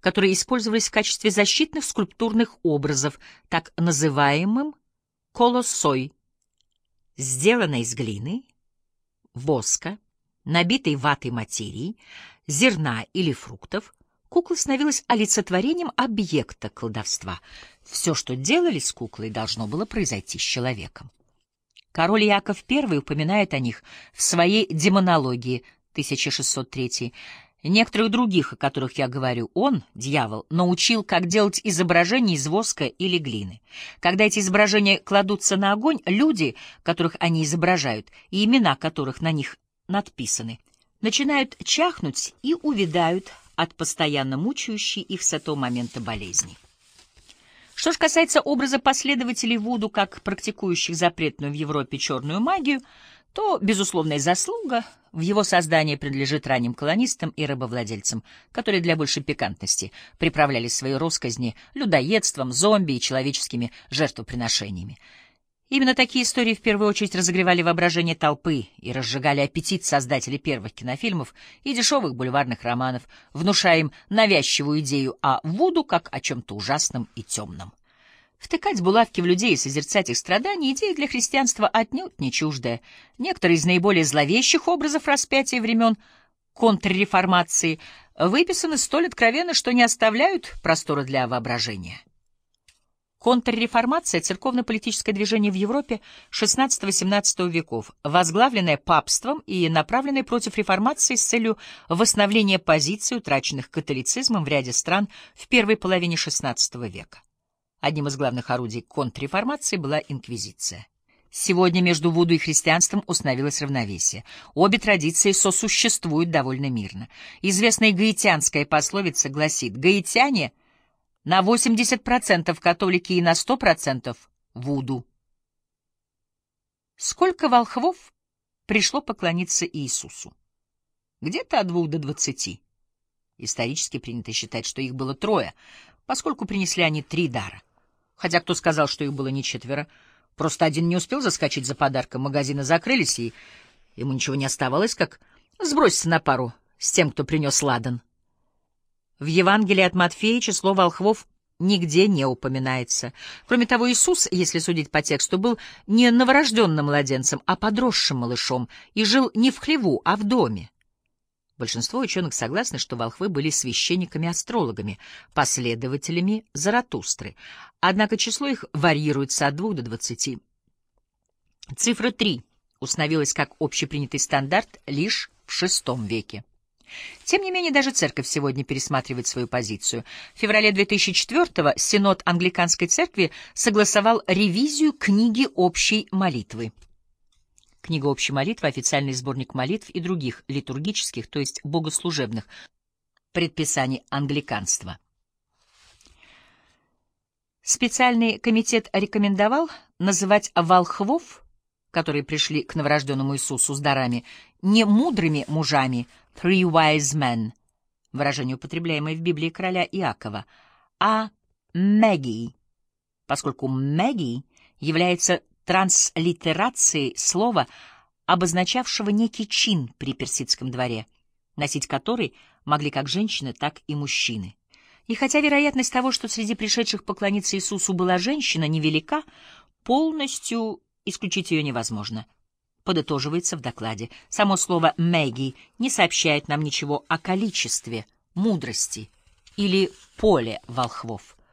которые использовались в качестве защитных скульптурных образов, так называемым колоссой, сделанной из глины, воска, набитой ватой материи, зерна или фруктов, кукла становилась олицетворением объекта колдовства. Все, что делали с куклой, должно было произойти с человеком. Король Яков I упоминает о них в своей демонологии 1603 Некоторых других, о которых я говорю, он, дьявол, научил, как делать изображения из воска или глины. Когда эти изображения кладутся на огонь, люди, которых они изображают, и имена которых на них надписаны, начинают чахнуть и увядают от постоянно мучающей их с этого момента болезни. Что же касается образа последователей Вуду, как практикующих запретную в Европе черную магию, то безусловная заслуга в его создании принадлежит ранним колонистам и рабовладельцам, которые для большей пикантности приправляли свои росказни людоедством, зомби и человеческими жертвоприношениями. Именно такие истории в первую очередь разогревали воображение толпы и разжигали аппетит создателей первых кинофильмов и дешевых бульварных романов, внушая им навязчивую идею о Вуду как о чем-то ужасном и темном. Втыкать булавки в людей и созерцать их страдания — идея для христианства отнюдь не чуждая. Некоторые из наиболее зловещих образов распятия времен контрреформации выписаны столь откровенно, что не оставляют простора для воображения. Контрреформация — церковно-политическое движение в Европе XVI-XVII веков, возглавленное папством и направленное против реформации с целью восстановления позиций, утраченных католицизмом в ряде стран в первой половине XVI века. Одним из главных орудий контрреформации была инквизиция. Сегодня между Вуду и христианством установилось равновесие. Обе традиции сосуществуют довольно мирно. Известная гаитянская пословица гласит «Гаитяне — на 80% католики и на 100% Вуду. Сколько волхвов пришло поклониться Иисусу? Где-то от двух до двадцати. Исторически принято считать, что их было трое, поскольку принесли они три дара. Хотя кто сказал, что их было не четверо? Просто один не успел заскочить за подарком, магазины закрылись, и ему ничего не оставалось, как сброситься на пару с тем, кто принес ладан. В Евангелии от Матфея число волхвов нигде не упоминается. Кроме того, Иисус, если судить по тексту, был не новорожденным младенцем, а подросшим малышом и жил не в хлеву, а в доме. Большинство ученых согласны, что волхвы были священниками-астрологами, последователями Заратустры, однако число их варьируется от двух до двадцати. Цифра три установилась как общепринятый стандарт лишь в VI веке. Тем не менее, даже церковь сегодня пересматривает свою позицию. В феврале 2004-го Синод Англиканской церкви согласовал ревизию книги общей молитвы. Книга общей молитвы — официальный сборник молитв и других литургических, то есть богослужебных, предписаний англиканства. Специальный комитет рекомендовал называть волхвов, которые пришли к новорожденному Иисусу с дарами, не мудрыми мужами, three wise men, выражение, употребляемое в Библии короля Иакова, а Мэгги, поскольку Мэгги является транслитерацией слова, обозначавшего некий чин при персидском дворе, носить который могли как женщины, так и мужчины. И хотя вероятность того, что среди пришедших поклониться Иисусу была женщина, невелика, полностью исключить ее невозможно — подытоживается в докладе. Само слово «мэгги» не сообщает нам ничего о количестве, мудрости или поле волхвов.